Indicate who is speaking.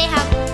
Speaker 1: ดีครับ